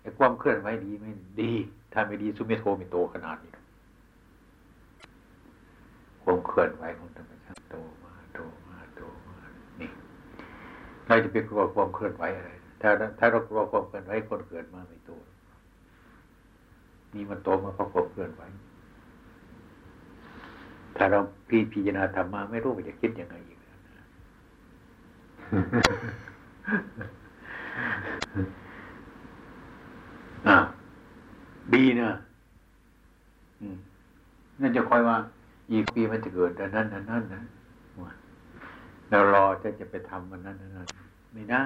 S1: ไอ้ความเคลื่อนไหวดีไหมดีถ้าไม่ดีสุเมโทไม่โตขนาดนี้ความเคลื่อนไหวของธรรมชาติโตมาโตมาโตมานี่ เราจะไปกลัวความเคลื่อนไหวอะไร ถ้าถ้าเรากลัวความเคลื่อนไหวคนเกิดมาไม่โตนี่มันโตมาเพราะความเคลื่อนไหว ถ้าเราพิพิจารณาธรรมมาไม่รู้ว่าจะคิดยังไงอีกนะอ่าดีนะอืมนั่นจะคอยว่า อีกปีมันจะเกิดอันนั้นอันนั้นนะ เรารอจะจะไปทำมันนั้นนั้นไม่ได้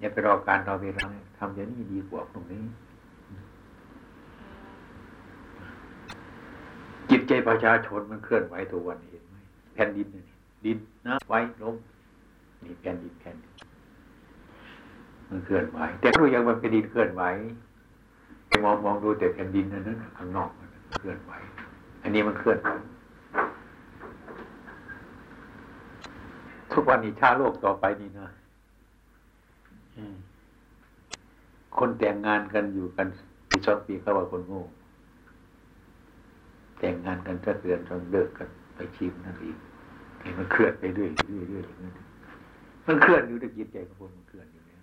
S1: อย่าไปรอการรอเวลาทำอย่างนี้ดีกว่าตรงนี้ จิตใจประชาชนมันเคลื่อนไหวตัววันเห็นไหมแผ่นดินนี่ดินน้ำไฟลมนี่แผ่นดินแผ่นดินมันเคลื่อนไหวแต่รู้ยังมันเป็นดินเคลื่อนไหวไปมองมองดูแต่แผ่นดินนั้นนะข้างนอกมันเคลื่อนไหว อันนี้มันเคลื่อนไหว ทุกวันนี้ชาโลกต่อไปนี่นะคนแต่งงานกันอยู่กันปีสองปีเขาว่าคนโง่แต่งงานกันก็เดือนจนเลิกกันไปชีพนั่นเองให้มันเคลื่อนไปเรื่อยเรื่อยเรื่อยอย่างนั้นมันเคลื่อนอยู่ในจิตใจของคนมันเคลื่อนอยู่แล้ว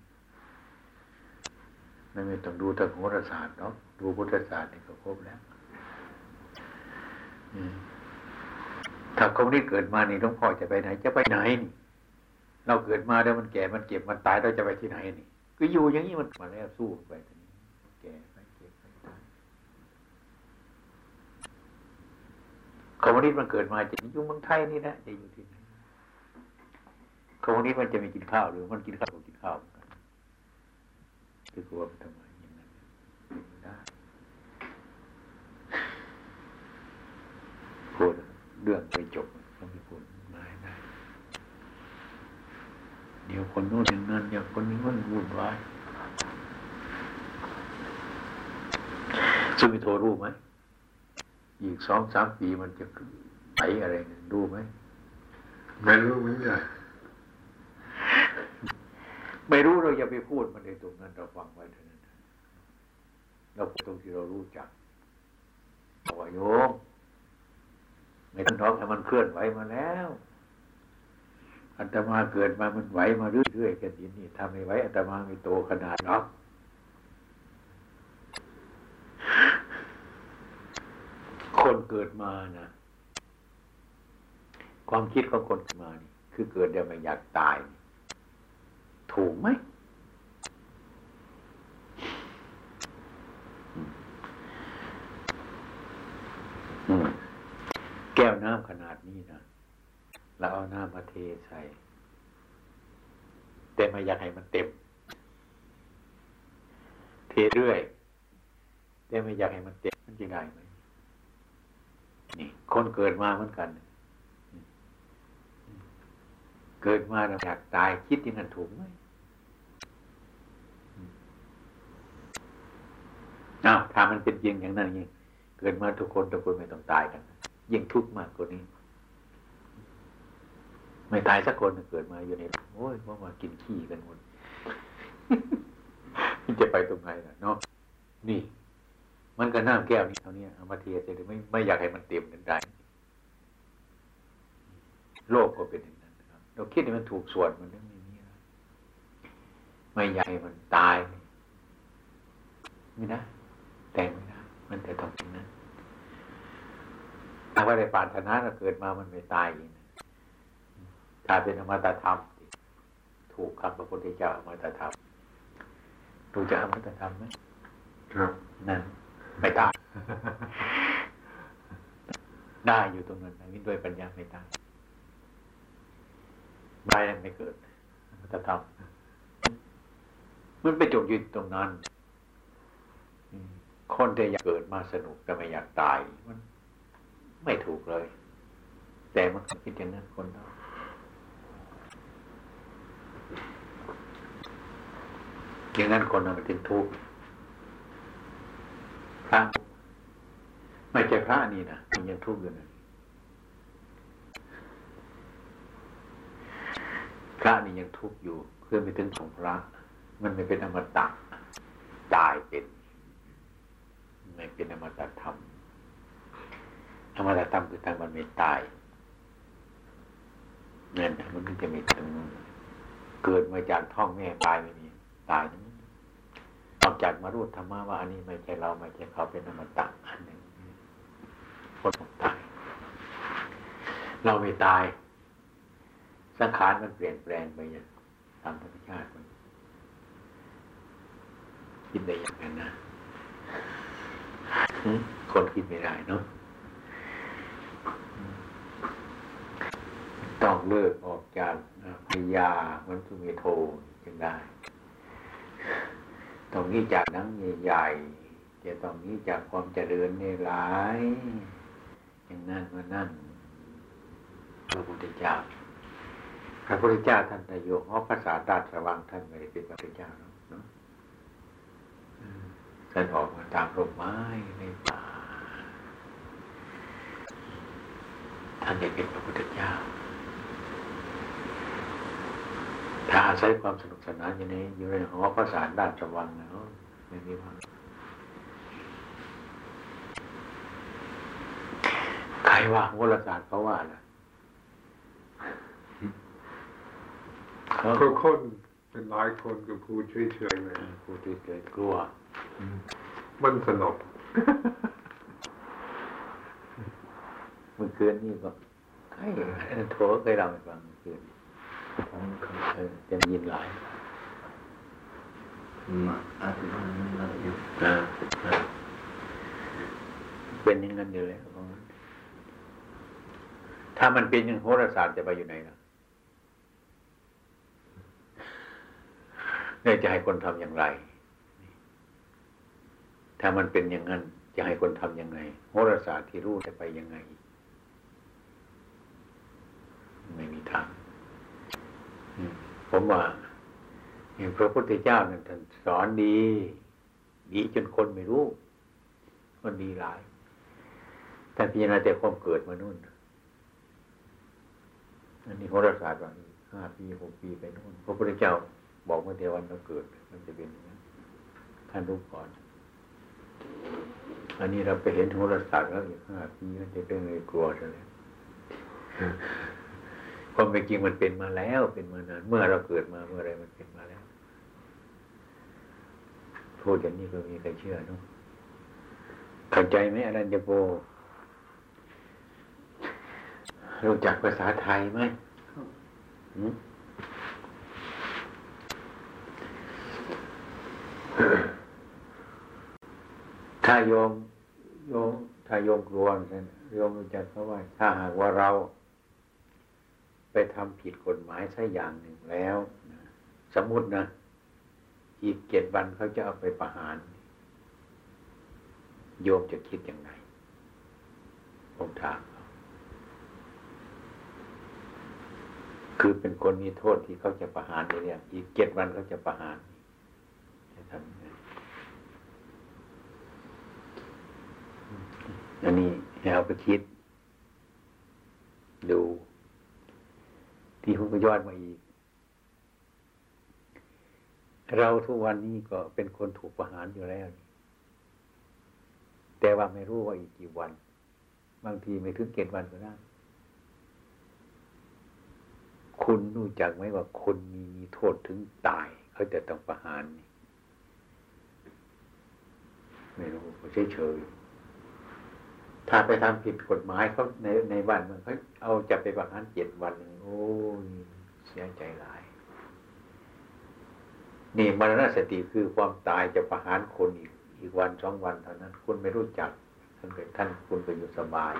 S1: ไม่ไม่ต้องดูทางโหราศาสตร์เนาะดูพุทธศาสตร์นี่ก็ครบแล้วถ้าคนนี้เกิดมานี่หลวงพ่อจะไปไหนจะไปไหนนี่ เราเกิดมาแล้วมันแก่มันเก็บมันตายเราจะไปที่ไหนนี่ก็อยู่อย่างนี้มันมาแล้วสู้ไปทีนี้แก่ไปเก็บไปตายคอมมิวนิสต์มันเกิดมาจะอยู่เมืองไทยนี่นะจะอยู่ที่ไหนคอมมิวนิสต์มันจะไม่กินข้าวหรือมันกินข้าวก็กินข้าวคือนกันคือกลัวมันทำไมอย่างนั้นไม่ได้พูดเรื่องไปจบต้องไปพูดมาให้ได้ด เดี๋ยวคนโน้นอย่างนั้นเดี๋ยวคนนี้มันวุ่นวายซึ่งมีโทรรู้ไหมอีกสองสามปีมันจะไปอะไรเนี่ยรู้ไหม
S4: ไม่รู้เหมือนกัน
S1: ไม่รู้เราอย่าไปพูดมันในตรงนั้นเราฟังไว้เท่านั้นเราพูดตรงที่เรารู้จักบอกว่าโยมไม่ต้องท้องให้มันเคลื่อนไหวมาแล้ว อัตมาเกิดมามันไหวมาเรื่อยๆกันทีนี่ทำไม่ไหวอัตมาไม่โตขนาดหรอกคนเกิดมานะความคิดของคนเกิดมานี่คือเกิดเดี๋ยวไม่อยากตาย ถูกไหมแก้วน้ำขนาดนี้นะ เราเอาน้ำมาเทใส่แต่ไม่อยากให้มันเต็ม เทเรื่อย แต่ไม่อยากให้มันเต็มมันจะได้ไหมนี่คนเกิดมาเหมือนกัน เกิดมาเราอยากตายคิดอย่างนั้นถูกไหมอ้าวถ้ามันเป็นจริงอย่างนั้นยิ่งเกิดมาทุกคนทุกคนไม่ต้องตายกัน ยิ่งทุกข์มากกว่านี้ ไม่ตายสักคนเกิดมาอยู่ในโอ้ยว่ามากินขี้กันหมดจะไปตรงไหนล่ะเนาะนี่ มันก็น้ำแก้วนี้เท่านี้เอามาเทียใส่เลยไม่ไม่อยากให้มันเต็มกันได้โลกก็เป็นอย่างนั้นนะครับ เราคิดให้มันถูกส่วนมันไม่มีนี่นะไม่อยากให้มันตายไม่ได้แต่งไม่ได้มันแต่ต้องเป็นนั้นถ้าว่าได้ปรารถนาเราเกิดมามันไม่ตายอี กนะถ้าเป็นอมตะธรรม ถูกคำพระพุทธเจ้าอมตะธรรมรู้จักอมตะธรรมไหม
S4: ครับ
S1: นั่นไม่ได้ได้อยู่ตรงนั้นนะวิด้วยปัญญาไม่ได้ได้แล้วไม่เกิดมันจะทำมันไปจบอยู่ตรงนั้นอืมคนที่อยากเกิดมาสนุกแต่ไม่อยากตายมันไม่ถูกเลย แต่มันคิดอย่างนั้นคนเรา อย่างนั้นคนเรามันถึงทุกข์พระไม่ใช่พระนี่นะมันยังทุกข์อยู่นะพระนี่ยังทุกข์อยู่เพื่อไม่ถึงของพระ มันไม่เป็นอมตะตายเป็นไม่เป็นอมตะธรรมอมตะธรรมคือทางมันไม่ตายนั่นน่ะมันถึงจะมีถึงเกิดมาจากท้องแม่ตายไม่มีตาย นอกจากมารู้ธรรมะว่าอันนี้ไม่ใช่เราไม่ใช่เขาเป็นอมตะอันหนึ่งคนต้องตาย เราไม่ตาย สังขารมันเปลี่ยนแปลงไปอย่างตามธรรมชาติมันคิดได้อย่างนั้นนะคนคิดไม่ได้เนาะต้องเลิกออกจากพยามันสุเมโทจึงได้ ตรงนี้จากนังใหญ่ๆจะตรงนี้จากความเจริญในหลาย อย่างนั้นมานั่นพระพุทธเจ้าพระพุทธเจ้าท่านนายกเพราะภาษาตรัสวังท่านไม่ได้เป็นพระพุทธเจ้าเนาะท่านออกมาตามร่มไม้ในป่าท่านได้เป็นพระพุทธเจ้า ถ้าอาศัยความสนุกสนานอยู่ในอยู่ในหอภาษาด้านสว่างนะเนาะไม่มีความใครว่าโหราศาสตร์เขาว่าล่ะเขา
S4: ก็คนเป็นหลายคนก็พูดเฉยๆเลย
S1: พูดเฉยๆกลัว
S4: มันสนุก
S1: เมื่อคืนนี่ก็ใครโทรเคยเล่าให้ฟังเมื่อคืน เออจะยินหลาย
S3: Ma aku kan lagi
S1: อ่าอ่าเป็นอย่างนั้นอยู่แล้วถ้ามันเป็นอย่างโหราศาสตร์จะไปอยู่ไหนล่ะเนี่ยจะให้คนทำอย่างไร ถ้ามันเป็นอย่างนั้น จะให้คนทำยังไงโหราศาสตร์ที่รู้จะไปยังไง ไม่มีทางอืม ผมว่าพระพุทธเจ้านั่นท่านสอนดี ดีจนคนไม่รู้มันดีหลายท่านพิจารณาแต่ความเกิดมานู่นอันนี้โหราศาสตร์ว่าห้าปีหกปีไปนู่นพระพุทธเจ้าบอกว่าเดียววันเราเกิด มันจะเป็นอย่างนั้นท่านรู้ก่อน อันนี้เราไปเห็นโหราศาสตร์แล้วอีกห้าปีมันจะเป็นเลยกลัวซะแล้ว ความเป็นจริงมันเป็นมาแล้วเป็นมานานเมื่อเราเกิดมาเมื่อไรมันเป็นมาแล้วพูดอย่างนี้ก็มีใครเชื่อเนาะเข้าใจไหมอรัญญโปรู้จักภาษาไทยไหมหืมถ้าโยมโยมถ้าโยมกลัวใช่ไหมโยมรู้จักเขาว่าถ้าหากว่าเรา ไปทำผิดกฎหมายสักอย่างหนึ่งแล้วสมมตินะอีกเจ็ดวันเขาจะเอาไปประหาร โยมจะคิดยังไงผมถามเขาคือเป็นคนมีโทษที่เขาจะประหารเนี่ยอีกเจ็ดวันเขาจะประหารจะทำไงอันนี้ให้เอาไปคิด ดู ที่ผมก็ย้อนมาอีก เราทุกวันนี้ก็เป็นคนถูกประหารอยู่แล้ว แต่ว่าไม่รู้ว่าอีกกี่วัน บางทีไม่ถึงเกณฑ์วันก็ได้คุณรู้จักไหมว่าคนมีมีโทษถึงตาย เขาจะต้องประหารนี่ไม่รู้เฉยเฉยถ้าไปทำผิดกฎหมายเขาในในบ้านมืองเขาเอาจะไปประหารเจ็ดวัน โอ้ยเสียใจหลาย นี่มรณะสติคือความตายจะประหารคนอีกอีกวันสองวันเท่านั้น คุณไม่รู้จักท่านเกิดท่านคุณไปอยู่สบาย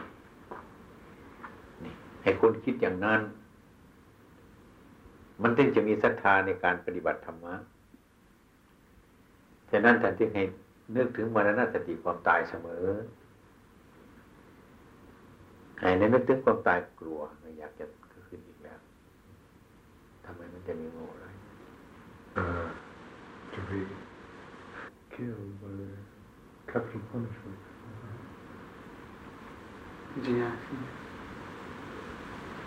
S1: นี่ให้คุณคิดอย่างนั้น มันถึงจะมีศรัทธาในการปฏิบัติธรรมะฉะนั้นท่านจึงให้นึกถึงมรณะสติความตายเสมอให้ในนึกถึงความตายกลัวไม่อยากจะำไมมันจะมีโง่อะไร
S4: uh, to be killed by capital punishment.
S2: Did he ask you?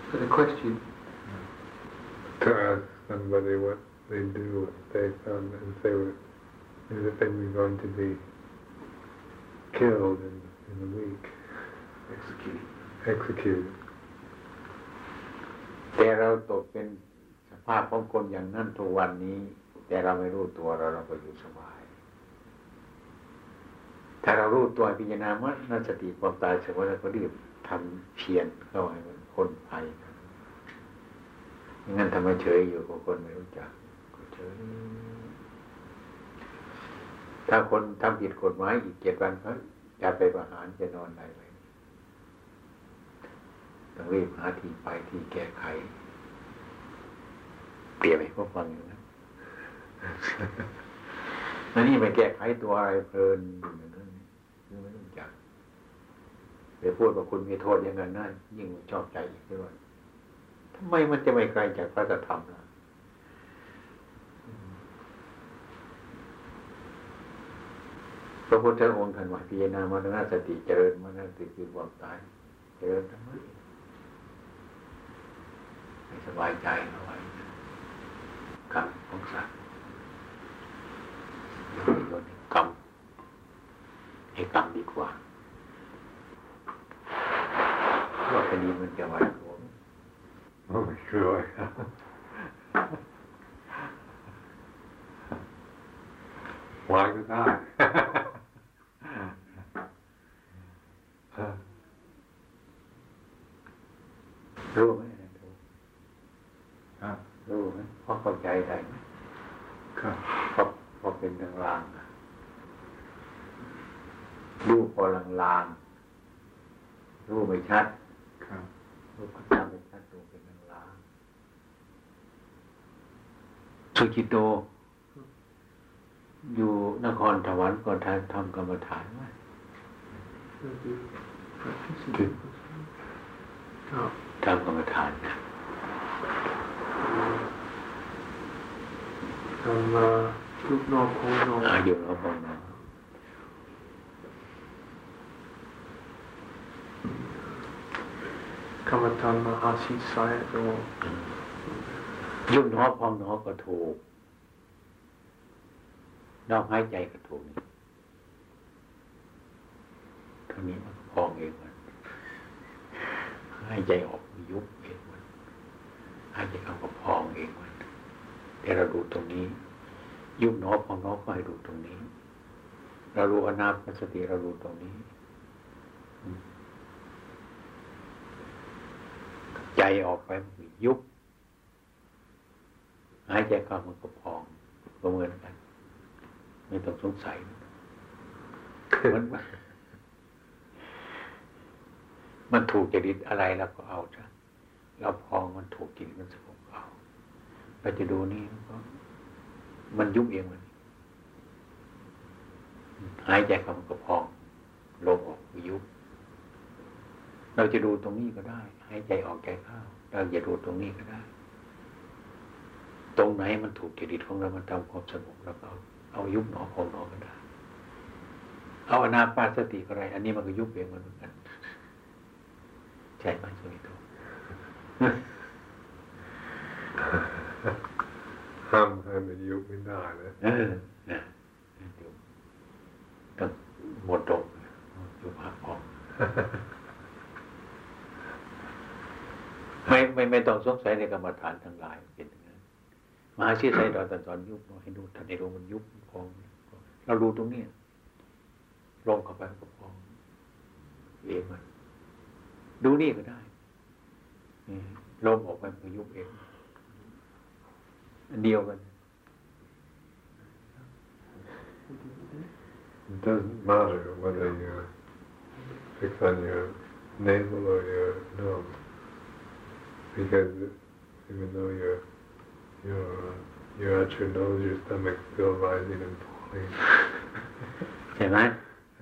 S2: For the question,
S4: To ask somebody what they do if they found and they were if they were going to be killed in, in a week,
S3: Execute.
S4: executed.
S1: แต่เราตกเป็นส ภาพของคนอย่างนั้นทุกวันนี้ แต่เราไม่รู้ตัวเราเราก็อยู่สบาย ถ้าเรารู้ตัวพิจารณาว่านั่นสติความตายเสมอเราก็รีบทำเพียรเข้าให้มันคนภัยงั้นทำไมเฉยอยู่กับคนไม่รู้จักก็เฉยถ้าคนทำผิดกฎหมายอีกเจ็ดวันเขาจะไปประหารจะนอนไหนไหมต้องรีบหาที่ไปที่แก้ไข เปรียบให้พวกฟังอยู่นั้นแล้วนี่ไปแก้ไขตัวอะไรเพลินอยู่อย่างนั้นคือไม่รู้จักไปพูดว่าคุณมีโทษอย่างนั้นนั่นยิ่งชอบใจอีกด้วยทำไมมันจะไม่ไกลจากพระธรรมล่ะพระพุทธองค์ท่านว่าพิจารณามรณสติเจริญมรณสติคือความตายเจริญทำไมให้สบายใจเอาไว้ กรรมของสัตว์โยนโยนให้กรรมให้กรรมดีกว่าว่าคดีมันจะไหวผม
S4: Oh, sure. Why did I?
S1: รู้ไหมอะไรรู้
S4: ครับ
S1: รู้ไหมพอเข้าใจได้ไหม
S4: Come.
S1: พอพอเป็นลางๆอะรู้พอลางๆรู้ไม่ ชัด
S4: Come.
S1: รูปธรรมเป็นชัดดูเป็นลางๆสุจิโต อยู่นครถวันก่อนทานทำกรรมฐานไหม
S2: for the practice
S4: Did-
S2: Oh,
S1: ทำกรรมฐานนะ
S2: ทำมาลูกนอกของนอก
S1: อายุเราบอกนะ
S2: ก รรมานมหาศีสายก็
S1: ยุบหนอพองหนอก็ถูกเราหายใจก็ถูกนี่ท่านี้มันพองเองมันหายใจออกยุบเองมันหายใจเข้าก็พองเองมันแต่เราดูตรงนี้ ยุบหนอพองหนอก็ให้ดูตรงนี้ เรารู้อนาปสติเราดูตรงนี้ ใจ ออกไปมันยุบหายใจเข้ามันก็พองก็เหมือนกัน ไม่ต้องสงสัยมันมันมันถูกจริตอะไรเราก็เอาจ้ะเราพองมันถูกจริตมันสงบเอาเราจะดูนี่มันก็มันยุบเองมันหายใจเข้ามันก็พองลมออกก็ยุบ เราจะดูตรงนี้ก็ได้หายใจออกใจเข้าเราจะดูตรงนี้ก็ได้ ตรงไหนมันถูกจริตของเรามันทำความสงบเราก็เอาเอายุบหนอพองหนอก็ได้ เอาอนาปานสติก็ได้อันนี้มันก็ยุบเองมันเหมือนกันใช่ไหมสวิโต
S4: ห้ามให้มันยุบไม่ได้นะ
S1: เออนะเดี๋ยวต้องหมดตรงยุบหักพอง ไม่ไม่ไม่ต้องสงสัยในกรรมฐานทั้งหลายเป็นอย่างนั้นมาชีไตดอนตอนตอนยุบให้ดูทันในรูมันยุบพองเราดูตรงนี้ลงเข้าไปมันก็พองเองมันดูนี่ก็ได้ลมออกไปมันยุบเองอันเดียวกัน
S4: It doesn't matter whether you fix on your navel or your nose, because even though you're you're, you're at your nose, your stomach's still rising and falling.
S1: Am I?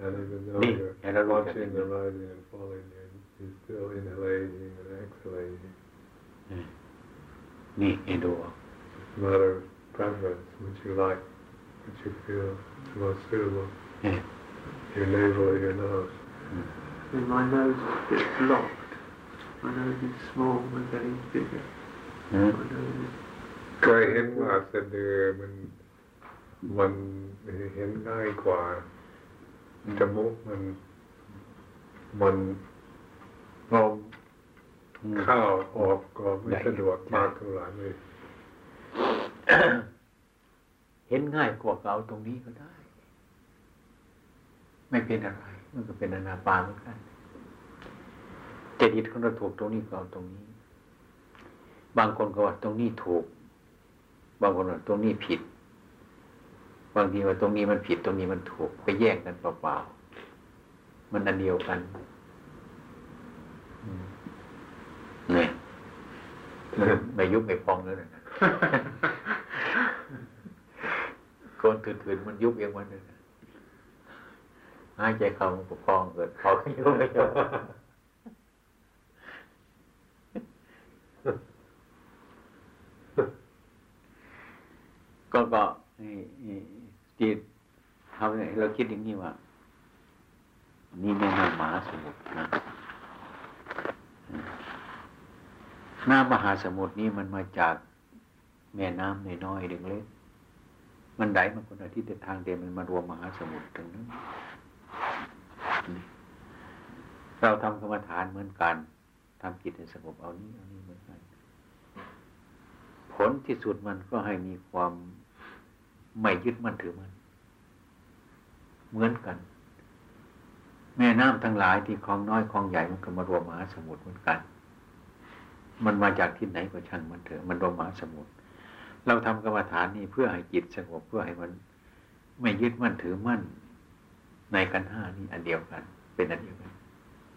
S4: And even though
S1: Me?
S4: you're watching the rising and falling, you're, you're still inhaling and exhaling.
S1: Mm. Me and all.
S4: It's a matter of preference, what you like, what you feel most suitable.
S1: Yeah.
S4: Your navel, your nose.
S2: Mm. In my nose, it's blocked. My nose is small and getting bigger
S1: อืม
S2: my nose is
S4: เคยเห็นว่าสะดือมันมันเห็นง่ายกว่าจมูกมันมันลม
S1: อืม
S4: เข้าออกก็ไม่สะดวกมากเท่าไหร่เลย
S1: เห็นง่ายกว่าก็เอาตรงนี้ก็ได้ ไม่เป็นอะไร มันก็เป็นอนาปานเหมือนกัน จริตของเราถูกตรงนี้ก็เอาตรงนี้ บางคนก็ว่าตรงนี้ถูก บางคนว่าตรงนี้ผิด บางทีว่าตรงนี้มันผิดตรงนี้มันถูกไปแยกกันเปล่าๆมันอันเดียวกันเนี่ยไม่ยุบไม่พองแล้วนะคนถืนๆมันยุบเองมันเลยนะหายใจเข้ามันก็พองเกิดพองก็ยุบไม่ยุบ ก็ก็จิตทำเนี่ยเราคิดอย่างนี้ว่า นี่แม่น้ำมหาสมุทรนะน้ำมหาสมุทรนี่มันมาจากแม่น้ำน้อยๆเล็กๆมันไหลมาคนละทิศแต่ทางเดียวมันมารวมมหาสมุทรตรงนั้นเราทำกรรมฐานเหมือนกันทำจิตให้สงบเอานี้เอานี้เหมือนกันผลที่สุดมันก็ให้มีความ ไม่ยึดมั่นถือมันเหมือนกัน แม่น้ำทั้งหลายที่คลองน้อยคลองใหญ่มันก็มารวมมหาสมุทรเหมือนกัน มันมาจากที่ไหนก็ช่างมันเถอะมันรวมมหาสมุทรเราทำกรรมฐานนี่เพื่อให้จิตสงบเพื่อให้มัน ไม่ยึดมั่นถือมั่น ในกันห้านี่อันเดียวกัน เป็นอันเดียวกัน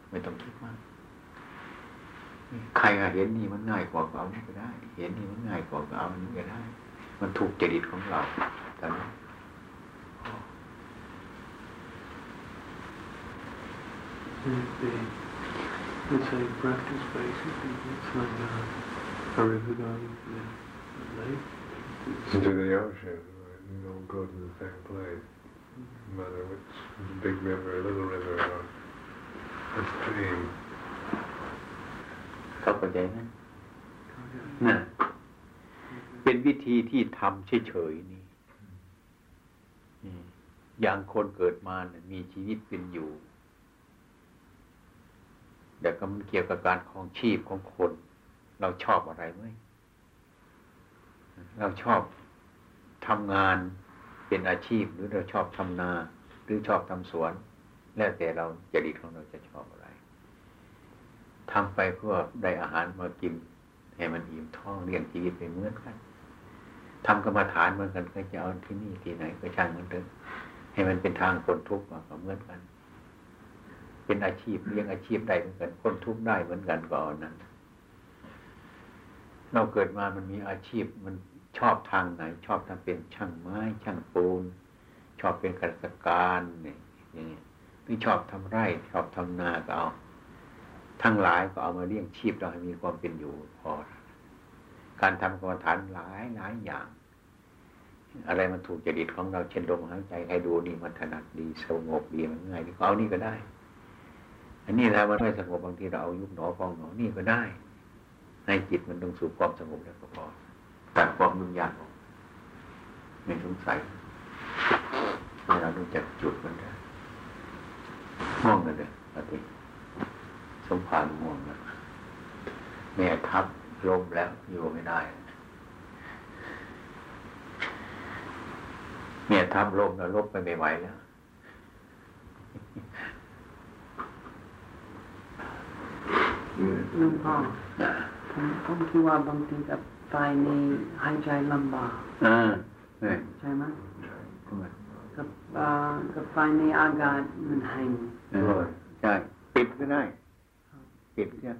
S1: ไม่ต้องคิดมากใครเห็นนี่มันง่ายกว่าเอานี่ก็ได้ เห็นนี่มันง่ายกว่าเอานนี้ก็ได้ มันถูกจริตของเรา ตอนนี้
S2: the, same practice basically. It's like uh, a river going the lake.
S4: into the ocean. Right? We don't go to the same place, no matter which big river, little river, or a stream.
S1: เข้าใจไหมน่ะเป็นวิธีที่ทำเฉยๆนี่ อย่างคนเกิดมาเนี่ยมีชีวิตเป็นอยู่แต่ก็มันเกี่ยวกับการครองชีพของคน เราชอบอะไรไหมเราชอบทำงานเป็นอาชีพหรือเราชอบทำนา หรือชอบทำสวน แล้วแต่เราจริตของเราจะชอบอะไรทำไปเพื่อได้อาหารมากินให้มันอิ่มท้องเลี้ยงชีวิตไปเหมือนกันทำกรรมฐานเหมือนกันก็จะเอาที่นี่ที่ไหนก็ช่างมันเถอะ ให้มันเป็นทางคนทุกข์ก็เหมือนกัน เป็นอาชีพเลี้ยงอาชีพได้เหมือนกันคนทุกข์ได้เหมือนกันก็เอานั้นเราเกิดมามันมีอาชีพมันชอบทางไหน ชอบทำเป็นช่างไม้ ช่างปูน ชอบเป็นข้าราชการเนี่ยอย่างเงี้ยหรือชอบทำไร่ ชอบทำนาก็เอา ทั้งหลายก็เอามาเลี้ยงชีพเราให้มีความเป็นอยู่พอ การทำกรรมฐานหลายหลายอย่าง อะไรมันถูกจริตของเราเช่นลมหายใจให้ดูนี่มันถนัดดีสงบดีมันง่ายดีก็เอานี่ก็ได้ อันนี้ถ้ามันไม่สงบบางทีเราเอายุบหนอพองหนอนี่ก็ได้ ให้จิตมันต้องสู่ความสงบแล้วก็พอตัดความยุ่งยากออกไม่สงสัยให้เรารู้จักจุดมันได้ม่วงกันเลยปฏิสมภารม่วงแล้วแม่ทับลมแล้วอยู่ไม่ได้ แม่ทับลมแล้วลบไปไม่ไหวแล้ว
S5: หลวงพ่อผมผมคิดว่าบางทีกับไฟนี่หายใจลำบาก
S1: อ่าเนี่ย
S5: ใช่ไหม
S1: ทำไม
S5: กับอ่ากับไฟนี่อากาศมันแห้ง
S1: เออใช่ปิดก็ได้ปิดเนี่ย